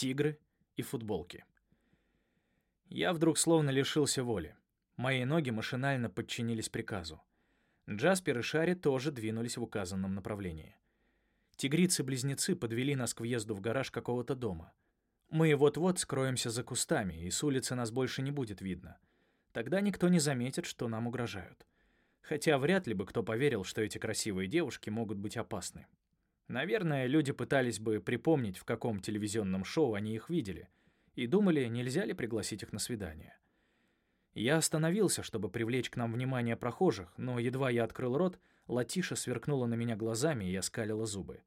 тигры и футболки. Я вдруг словно лишился воли. Мои ноги машинально подчинились приказу. Джаспер и Шари тоже двинулись в указанном направлении. Тигрицы-близнецы подвели нас к въезду в гараж какого-то дома. Мы вот-вот скроемся за кустами, и с улицы нас больше не будет видно. Тогда никто не заметит, что нам угрожают. Хотя вряд ли бы кто поверил, что эти красивые девушки могут быть опасны. Наверное, люди пытались бы припомнить, в каком телевизионном шоу они их видели, и думали, нельзя ли пригласить их на свидание. Я остановился, чтобы привлечь к нам внимание прохожих, но едва я открыл рот, Латиша сверкнула на меня глазами и оскалила зубы.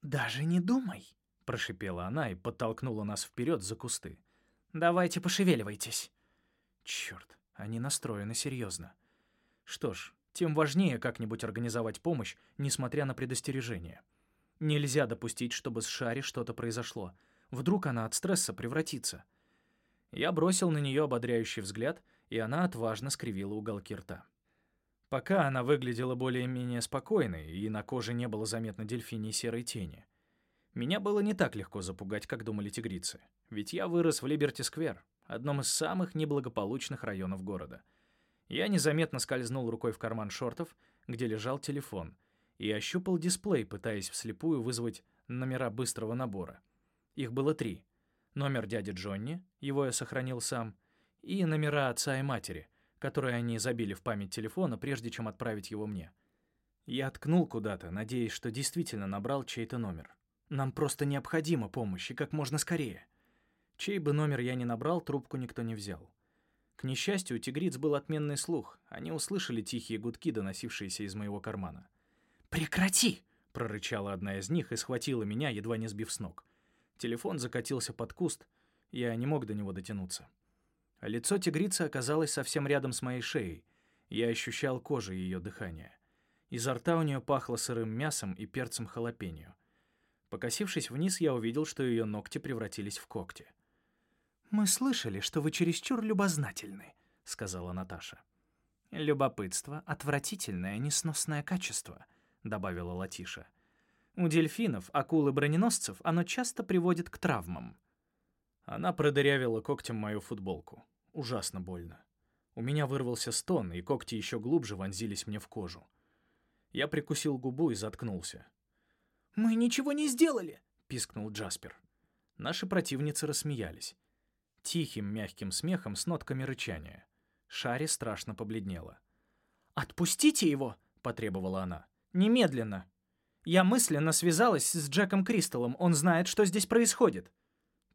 «Даже не думай», — прошипела она и подтолкнула нас вперед за кусты. «Давайте пошевеливайтесь». Черт, они настроены серьезно. Что ж, тем важнее как-нибудь организовать помощь, несмотря на предостережение. Нельзя допустить, чтобы с Шари что-то произошло. Вдруг она от стресса превратится. Я бросил на нее ободряющий взгляд, и она отважно скривила уголки рта. Пока она выглядела более-менее спокойной, и на коже не было заметно дельфиней серой тени. Меня было не так легко запугать, как думали тигрицы. Ведь я вырос в Либерти-сквер, одном из самых неблагополучных районов города. Я незаметно скользнул рукой в карман шортов, где лежал телефон, и ощупал дисплей, пытаясь вслепую вызвать номера быстрого набора. Их было три. Номер дяди Джонни, его я сохранил сам, и номера отца и матери — которые они забили в память телефона, прежде чем отправить его мне. Я ткнул куда-то, надеясь, что действительно набрал чей-то номер. Нам просто необходима помощь, и как можно скорее. Чей бы номер я ни набрал, трубку никто не взял. К несчастью, у тигриц был отменный слух. Они услышали тихие гудки, доносившиеся из моего кармана. «Прекрати!» — прорычала одна из них и схватила меня, едва не сбив с ног. Телефон закатился под куст, я не мог до него дотянуться. Лицо тигрицы оказалось совсем рядом с моей шеей. Я ощущал кожей ее дыхание. Изо рта у нее пахло сырым мясом и перцем халапеньо. Покосившись вниз, я увидел, что ее ногти превратились в когти. «Мы слышали, что вы чересчур любознательны», — сказала Наташа. «Любопытство — отвратительное, несносное качество», — добавила Латиша. «У дельфинов, акул и броненосцев оно часто приводит к травмам». Она продырявила когтем мою футболку. Ужасно больно. У меня вырвался стон, и когти еще глубже вонзились мне в кожу. Я прикусил губу и заткнулся. «Мы ничего не сделали!» — пискнул Джаспер. Наши противницы рассмеялись. Тихим, мягким смехом с нотками рычания. Шари страшно побледнела. «Отпустите его!» — потребовала она. «Немедленно! Я мысленно связалась с Джеком Кристаллом, он знает, что здесь происходит».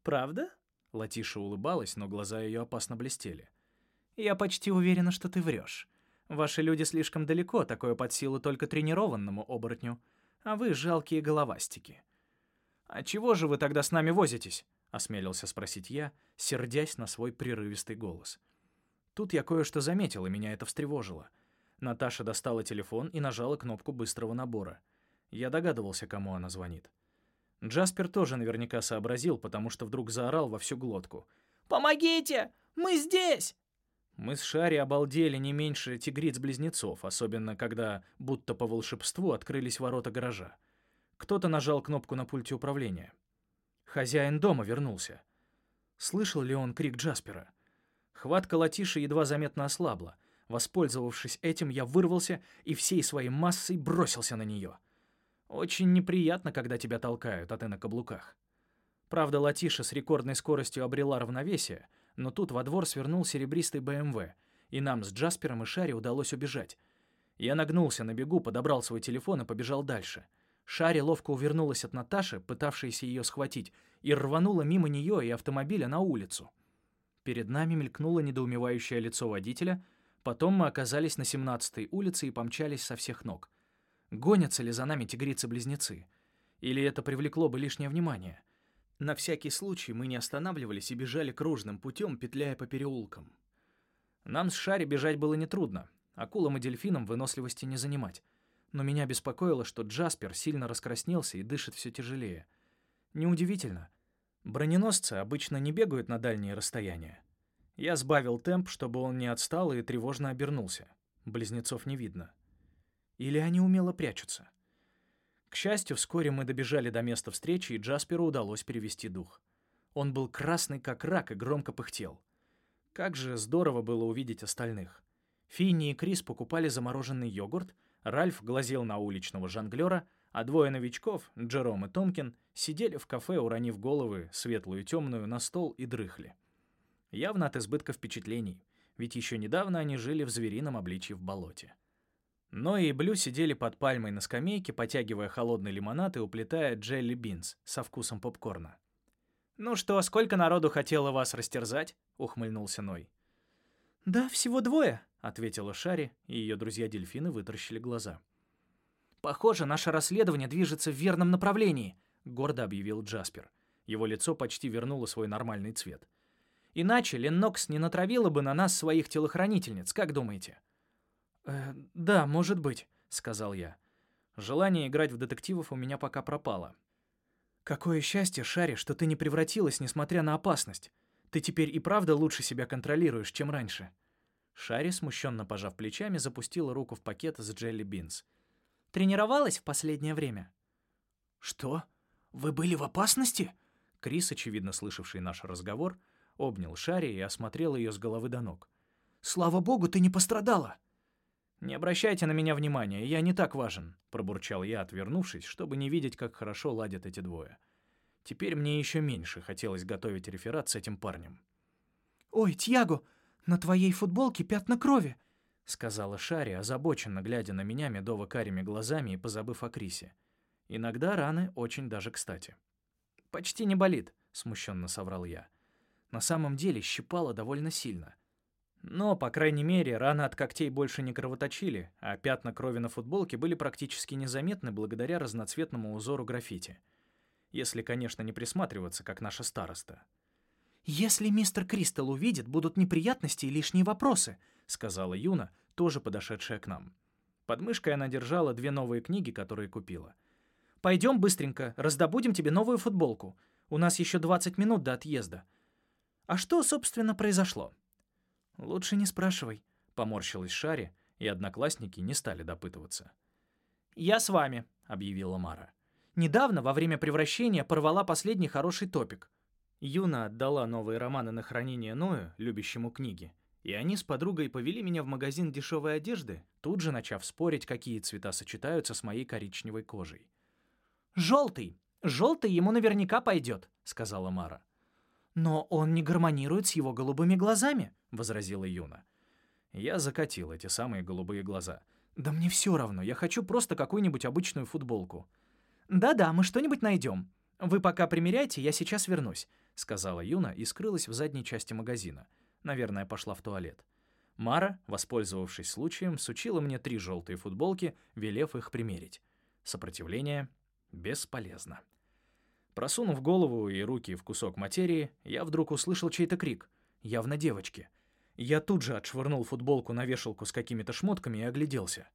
«Правда?» Латиша улыбалась, но глаза ее опасно блестели. «Я почти уверена, что ты врешь. Ваши люди слишком далеко, такое под силу только тренированному оборотню, а вы жалкие головастики». «А чего же вы тогда с нами возитесь?» — осмелился спросить я, сердясь на свой прерывистый голос. Тут я кое-что заметил, и меня это встревожило. Наташа достала телефон и нажала кнопку быстрого набора. Я догадывался, кому она звонит. Джаспер тоже наверняка сообразил, потому что вдруг заорал во всю глотку. «Помогите! Мы здесь!» Мы с Шари обалдели не меньше тигриц-близнецов, особенно когда, будто по волшебству, открылись ворота гаража. Кто-то нажал кнопку на пульте управления. Хозяин дома вернулся. Слышал ли он крик Джаспера? Хватка Латиши едва заметно ослабла. Воспользовавшись этим, я вырвался и всей своей массой бросился на нее. Очень неприятно, когда тебя толкают, а ты на каблуках. Правда, Латиша с рекордной скоростью обрела равновесие, но тут во двор свернул серебристый БМВ, и нам с Джаспером и Шари удалось убежать. Я нагнулся на бегу, подобрал свой телефон и побежал дальше. Шари ловко увернулась от Наташи, пытавшейся ее схватить, и рванула мимо нее и автомобиля на улицу. Перед нами мелькнуло недоумевающее лицо водителя, потом мы оказались на 17-й улице и помчались со всех ног. Гонятся ли за нами тигрицы-близнецы? Или это привлекло бы лишнее внимание? На всякий случай мы не останавливались и бежали кружным путем, петляя по переулкам. Нам с Шари бежать было нетрудно. Акулам и дельфинам выносливости не занимать. Но меня беспокоило, что Джаспер сильно раскраснелся и дышит все тяжелее. Неудивительно. Броненосцы обычно не бегают на дальние расстояния. Я сбавил темп, чтобы он не отстал и тревожно обернулся. Близнецов не видно. Или они умело прячутся? К счастью, вскоре мы добежали до места встречи, и Джасперу удалось перевести дух. Он был красный как рак и громко пыхтел. Как же здорово было увидеть остальных. Финни и Крис покупали замороженный йогурт, Ральф глазел на уличного жонглера, а двое новичков, Джером и Томкин, сидели в кафе, уронив головы, светлую и темную, на стол и дрыхли. Явно от избытка впечатлений, ведь еще недавно они жили в зверином обличье в болоте. Но и Блю сидели под пальмой на скамейке, потягивая холодный лимонад и уплетая джелли бинс со вкусом попкорна. «Ну что, сколько народу хотело вас растерзать?» — ухмыльнулся Ной. «Да, всего двое», — ответила Шари, и ее друзья-дельфины вытаращили глаза. «Похоже, наше расследование движется в верном направлении», — гордо объявил Джаспер. Его лицо почти вернуло свой нормальный цвет. «Иначе Леннокс не натравила бы на нас своих телохранительниц, как думаете?» «Э, «Да, может быть», — сказал я. Желание играть в детективов у меня пока пропало. «Какое счастье, Шари, что ты не превратилась, несмотря на опасность. Ты теперь и правда лучше себя контролируешь, чем раньше». Шари, смущенно пожав плечами, запустила руку в пакет с Джелли Бинс. «Тренировалась в последнее время?» «Что? Вы были в опасности?» Крис, очевидно слышавший наш разговор, обнял Шари и осмотрел ее с головы до ног. «Слава богу, ты не пострадала!» «Не обращайте на меня внимания, я не так важен», — пробурчал я, отвернувшись, чтобы не видеть, как хорошо ладят эти двое. Теперь мне еще меньше хотелось готовить реферат с этим парнем. «Ой, Тьяго, на твоей футболке пятна крови», — сказала Шари, озабоченно глядя на меня медово-карими глазами и позабыв о Крисе. Иногда раны очень даже кстати. «Почти не болит», — смущенно соврал я. На самом деле щипало довольно сильно — но, по крайней мере, раны от когтей больше не кровоточили, а пятна крови на футболке были практически незаметны благодаря разноцветному узору граффити. Если, конечно, не присматриваться, как наша староста. «Если мистер Кристал увидит, будут неприятности и лишние вопросы», — сказала Юна, тоже подошедшая к нам. Под мышкой она держала две новые книги, которые купила. «Пойдем быстренько, раздобудем тебе новую футболку. У нас еще 20 минут до отъезда». «А что, собственно, произошло?» «Лучше не спрашивай», — поморщилась Шари, и одноклассники не стали допытываться. «Я с вами», — объявила Мара. «Недавно, во время превращения, порвала последний хороший топик». Юна отдала новые романы на хранение Ною, любящему книги, и они с подругой повели меня в магазин дешевой одежды, тут же начав спорить, какие цвета сочетаются с моей коричневой кожей. «Желтый! Желтый ему наверняка пойдет», — сказала Мара. «Но он не гармонирует с его голубыми глазами», — возразила Юна. Я закатил эти самые голубые глаза. «Да мне все равно, я хочу просто какую-нибудь обычную футболку». «Да-да, мы что-нибудь найдем. Вы пока примеряйте, я сейчас вернусь», — сказала Юна и скрылась в задней части магазина. Наверное, пошла в туалет. Мара, воспользовавшись случаем, сучила мне три желтые футболки, велев их примерить. Сопротивление бесполезно. Просунув голову и руки в кусок материи, я вдруг услышал чей-то крик, явно девочки. Я тут же отшвырнул футболку на вешалку с какими-то шмотками и огляделся.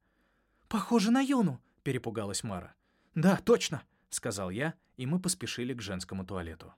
«Похоже на Юну», — перепугалась Мара. «Да, точно», — сказал я, и мы поспешили к женскому туалету.